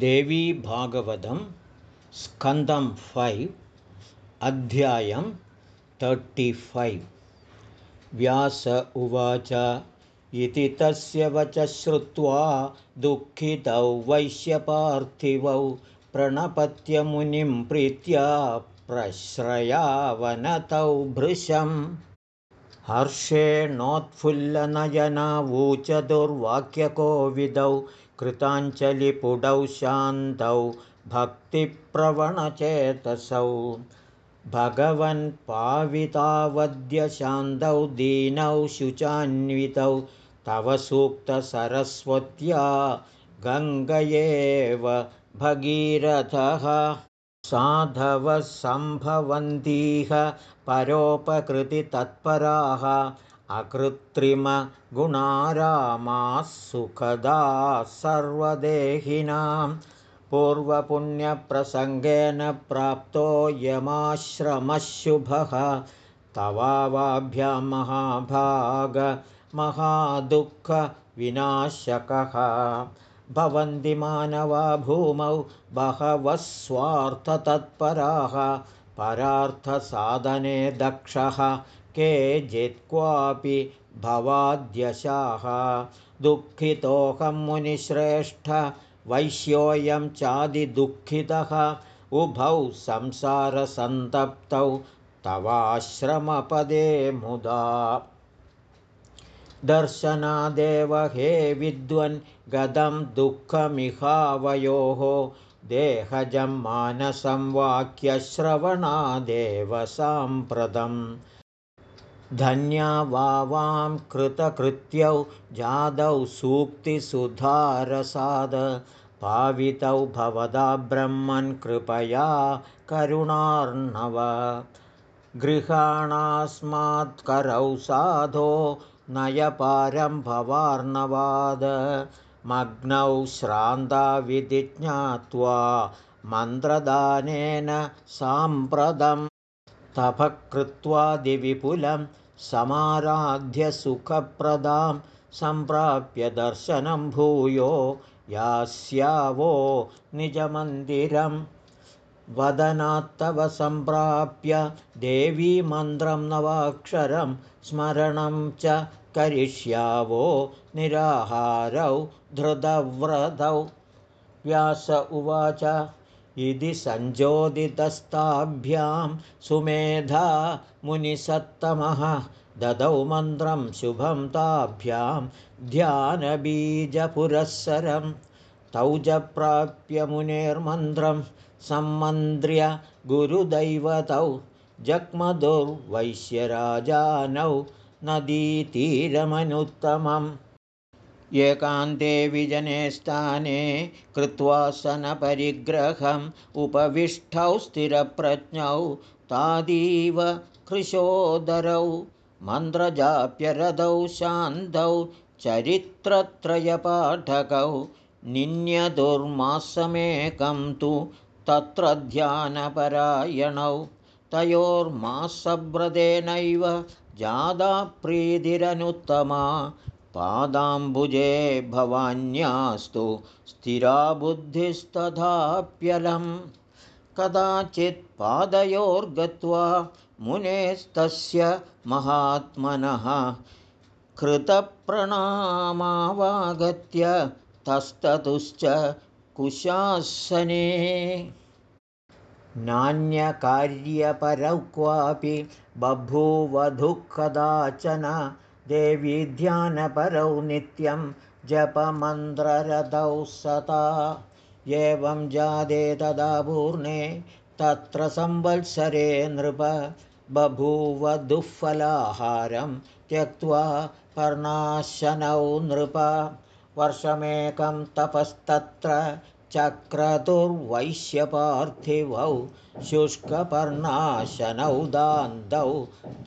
देवी भागवतं स्कन्दं फैव् अध्यायं तर्टिफैव् व्यास उवाच इति तस्य वच श्रुत्वा दुःखितौ वैश्यपार्थिवौ प्रणपत्यमुनिं प्रीत्या प्रश्रयावनतौ भृशम् हर्षेणोत्फुल्लनयनावूचदुर्वाक्यकोविदौ कृताञ्जलिपुडौ शान्तौ भक्तिप्रवणचेतसौ भगवन्पावितावद्यशान्तौ दीनौ शुचान्वितौ तव सूक्तसरस्वत्या गङ्गयेव भगीरथः। साधवः सम्भवन्तीह परोपकृतितत्पराः अकृत्रिमगुणारामाः सुखदाः सर्वदेहिनां पूर्वपुण्यप्रसङ्गेन प्राप्तो यमाश्रमशुभः तवावाभ्यां महाभागमहादुःखविनाशकः भवन्ति मानवा भूमौ बहवः स्वार्थतत्पराः परार्थसाधने दक्षः केचित् भवाद्यशाः। दुःखितोऽहं मुनिश्रेष्ठ वैश्योऽयं चादिदुःखितः उभौ संसारसन्तप्तौ तवाश्रमपदे मुदा। दर्शनादेव हे विद्वन् गदं दुःखमिहावयोः। देहजं मानसं वाक्यश्रवणादेव साम्प्रतम् धन्या वावां कृतकृत्यौ जादौ सूक्तिसुधारसाद। पावितौ भवदा ब्रह्मन् कृपया करुणार्णव। गृहाणास्मात्करौ साधो नयपारं भवार्णवाद मग्नौ श्रान्ताविधि ज्ञात्वा मन्त्रदानेन साम्प्रतं तपः समाराध्यसुखप्रदां सम्प्राप्य दर्शनं भूयो यास्यावो निजमन्दिरं। वदनात्तव सम्प्राप्य देवीमन्त्रं नवाक्षरं स्मरणं च करिष्यावो निराहारौ धृतव्रतौ। व्यास उवाच इति सञ्चोदितस्ताभ्यां सुमेधा मुनिसत्तमः। ददौ मन्त्रं शुभं ताभ्यां ध्यानबीजपुरःसरं। तौ प्राप्य मुनेर्मन्त्रं सम्मन्त्र्य गुरुदैवतौ जग्मदुर्वैश्यराजानौ नदीतीरमनुत्तमम् एकान्ते विजने स्थाने कृत्वा सनपरिग्रहम् उपविष्टौ स्थिरप्रज्ञौ तादीव कृशोदरौ मन्त्रजाप्यरदौ शान्तौ चरित्रत्रयपाठकौ निन्यदुर्मासमेकं तु तत्र ध्यानपरायणौ तयोर्मासव्रतेनैव जादा प्रीतिरनुत्तमा पादाम्बुजे भवान्यास्तु स्थिरा बुद्धिस्तथाप्यलं कदाचित् पादयोर्गत्वा मुनेस्तस्य महात्मनः कृतप्रणामावागत्य तस्ततुश्च कुशासने। नान्यकार्यपरौ क्वापि बभूवधुः देवी ध्यानपरौ नित्यं जपमन्त्ररतौ सता एवं जादे तदा पूर्णे तत्र संवत्सरे नृप बभूवधुःफलाहारं त्यक्त्वा पर्णाशनौ नृप। वर्षमेकं तपस्तत्र चक्रतुर्वैश्यपार्थिवौ शुष्कपर्णाशनौ दान्तौ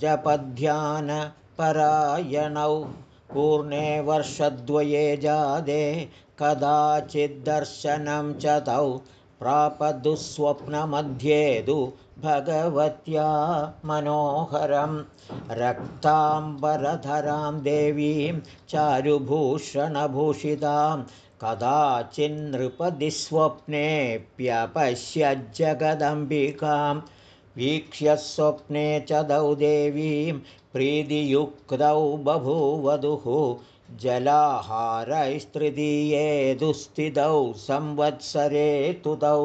जपध्यान परायणौ पूर्णे वर्षद्वये जादे कदाचिद्दर्शनं च तौ प्रापदुःस्वप्नमध्ये तु भगवत्या मनोहरं। रक्ताम्बरधरां देवीं चारुभूषणभूषितां कदाचिन्नृपदि स्वप्नेऽप्यपश्यज्जगदम्बिकां वीक्ष्य स्वप्ने च दौ देवीं प्रीतियुक्तौ बभूवधुः जलाहारैस्तृतीये दुस्थितौ संवत्सरे तुतौ।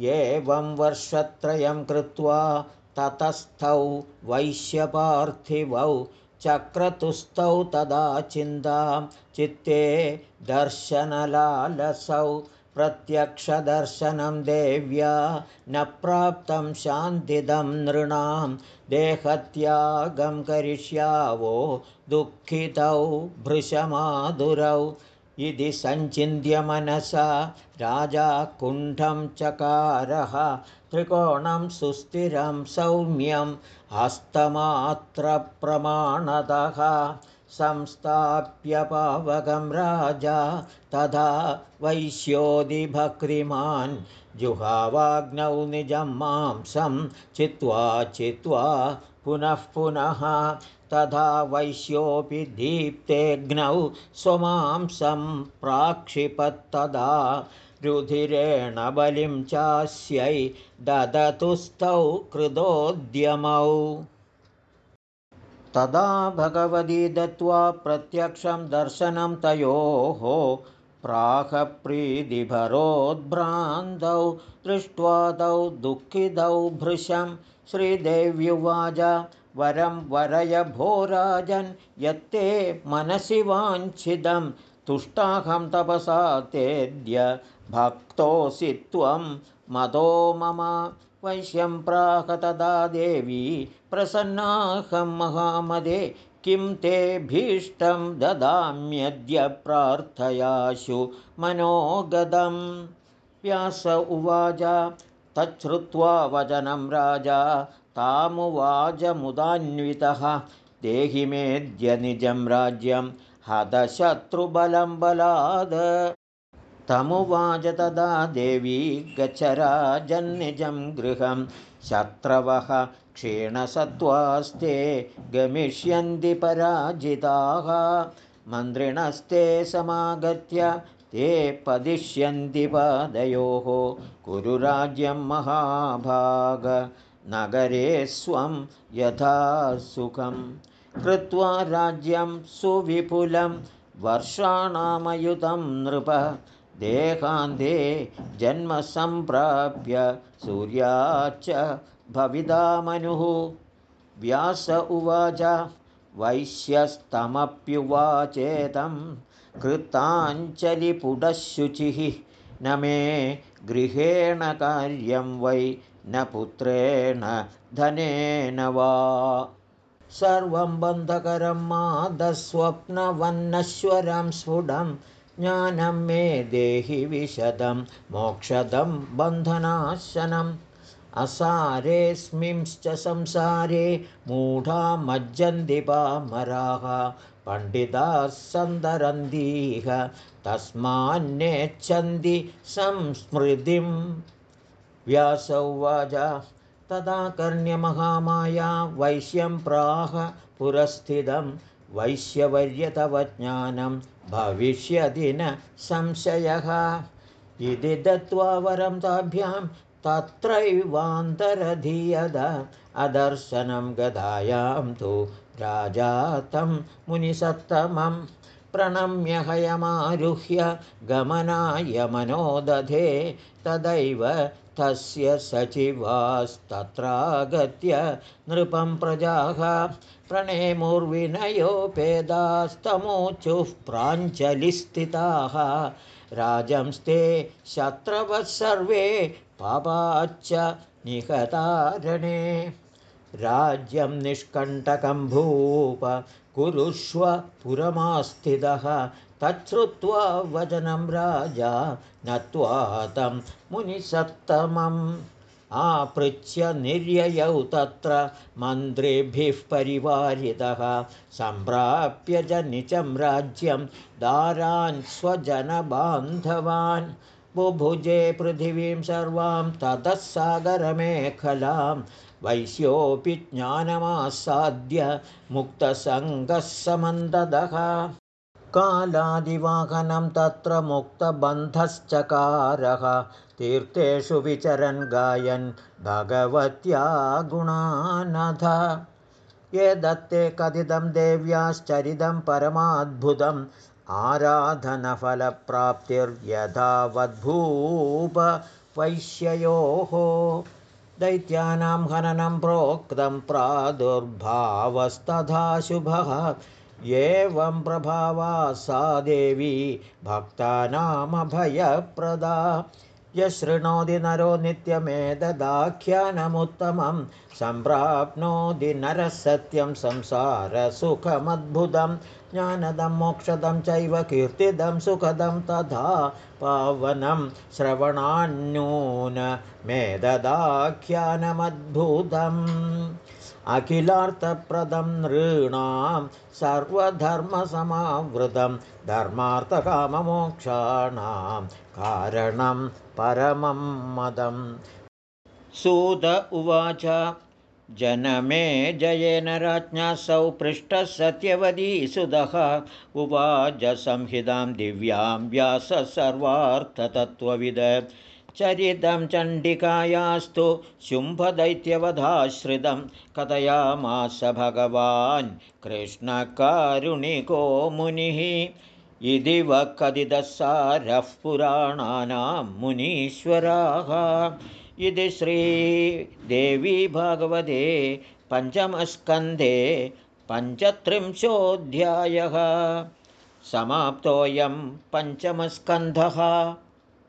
एवं वर्षत्रयं कृत्वा ततस्थौ वैश्यपार्थिवौ चक्रतुस्थौ तदा चिन्तां चित्ते दर्शनलालसौ प्रत्यक्षदर्शनं देव्या न प्राप्तं शान्तिदं नृणां देहत्यागं करिष्यावो दुःखितौ भृशमाधुरौ। इति सञ्चिन्त्यमनसा राजा कुण्ठं चकारः त्रिकोणं सुस्थिरं सौम्यं हस्तमात्रप्रमाणतः संस्थाप्य पावकं राजा तथा वैश्योदिभक्रिमान् जुहावाग्नौ निजं मांसं चित्वा चित्वा पुनः पुनः तथा वैश्योऽपि दीप्तेऽग्नौ स्वमांसं प्राक्षिपत्तदा रुधिरेण बलिं चास्यै ददतुस्तौ कृतोद्यमौ तदा भगवती दत्त्वा प्रत्यक्षं दर्शनं तयोः प्राहप्रीतिभरोद्भ्रान्तौ दृष्ट्वा तौ दुःखितौ भृशं श्रीदेव्युवाच वरं वरय भोराजन् यत्ते मनसि वाञ्छिदं तुष्टाहं तपसा तेद्य भक्तोऽसि त्वं मदो मम वैश्यं तदा देवी प्रसन्नाहं महामदे किं ते भीष्टं ददाम्यद्य प्रार्थयाशु मनोगदं व्यास उवाच तच्छ्रुत्वा वचनं राजा तामुवाचमुदान्वितः देहि मेद्य निजं राज्यं हतशत्रुबलं बलाद तमुवाच तदा देवी गच्छराजन्निजं गृहं। शत्रवः क्षीणसत्त्वास्ते गमिष्यन्ति पराजिताः। मन्त्रिणस्ते समागत्य ते पदिष्यन्ति पादयोः। कुरुराज्यं महाभाग नगरे स्वं यथा सुखं। कृत्वा राज्यं सुविपुलं वर्षाणामयुतं नृप देहान्ते जन्मसम्प्राप्य सूर्याच्च भविदामनुः व्यास उवाच वैश्यस्तमप्युवाचेतं कृताञ्जलिपुटशुचिः। न मे गृहेण कार्यं वै न पुत्रेण धनेन वा। सर्वं बन्धकरं मादस्वप्नवन्नश्वरं स्फुटं ज्ञानं मे देहि विशदं मोक्षदं बन्धनाशनम्। असारेऽस्मिंश्च संसारे मूढा मज्जन्दिपामराः पण्डिताः सन्दरन्दीह तस्मान्नेच्छन्ति संस्मृतिम् व्यासौ उवाच तदा कर्ण्यमहामाया वैश्यं प्राह पुरस्थितं ज्ञानं भविष्यति न संशयः। इति दत्त्वा वरं ताभ्यां तत्रैवान्तरधीयद अदर्शनं गदायां तु राजा तं मुनिसत्तमं प्रणम्य हयमारुह्य गमनाय मनोदधे तदैव तस्य सचिवास्तत्रागत्य नृपं प्रजाः प्रणेमुर्विनयोपेदास्तमोचुः प्राञ्जलिस्थिताः। राजंस्ते शत्रवः सर्वे पापाच्च निहतारणे राज्यं निष्कण्टकं भूप कुरुष्व पुरमास्थितः। तच्छ्रुत्वा वचनं राजा नत्वा तं मुनिसत्तमम्। आपृच्छ्य निर्ययौ तत्र मन्त्रिभिः परिवारितः। सम्प्राप्य च निचं राज्यं दारान् स्वजनबान्धवान्। बुभुजे पृथिवीं सर्वां ततः सागरमेखलां वैश्योऽपि ज्ञानमासाद्य मुक्तसङ्गः समन्ददः। कालादिवाहनं तत्र मुक्तबन्धश्चकारः। तीर्थेषु विचरन् गायन् भगवत्या गुणानध ये दत्ते कथितं देव्याश्चरितं परमाद्भुतम् आराधनफलप्राप्तिर्यथावद्भूप वैश्ययोः दैत्यानां हननं प्रोक्तं प्रादुर्भावस्तथा शुभः। एवं प्रभावा सा देवी भक्तानामभयप्रदा। यशृणोति नरो नित्यमेतदाख्यानमुत्तमं सम्प्राप्नोति नरः सत्यं संसारसुखमद्भुतं ज्ञानदं मोक्षदं चैव कीर्तिदं सुखदं तथा पावनं श्रवणान्यूनमेतदाख्यानमद्भुतम् अखिलार्थप्रदं नृणां सर्वधर्मसमावृतं धर्मार्थकाममोक्षाणां कारणं परमं मदम्। सुद उवाच जनमे जयेन राज्ञासौ पृष्ठः सत्यवतीसुधः उवाच संहितां दिव्यां व्यासः सर्वार्थतत्त्वविद चरितं चण्डिकायास्तु शुम्भदैत्यवधाश्रितं कथयामास भगवान् कृष्णकारुणिको मुनिः इति कथितसारः पुराणानां मुनीश्वराः। इति श्रीदेवी भगवते पञ्चमस्कन्धे पञ्चत्रिंशोऽध्यायः। समाप्तोऽयं पञ्चमस्कन्धः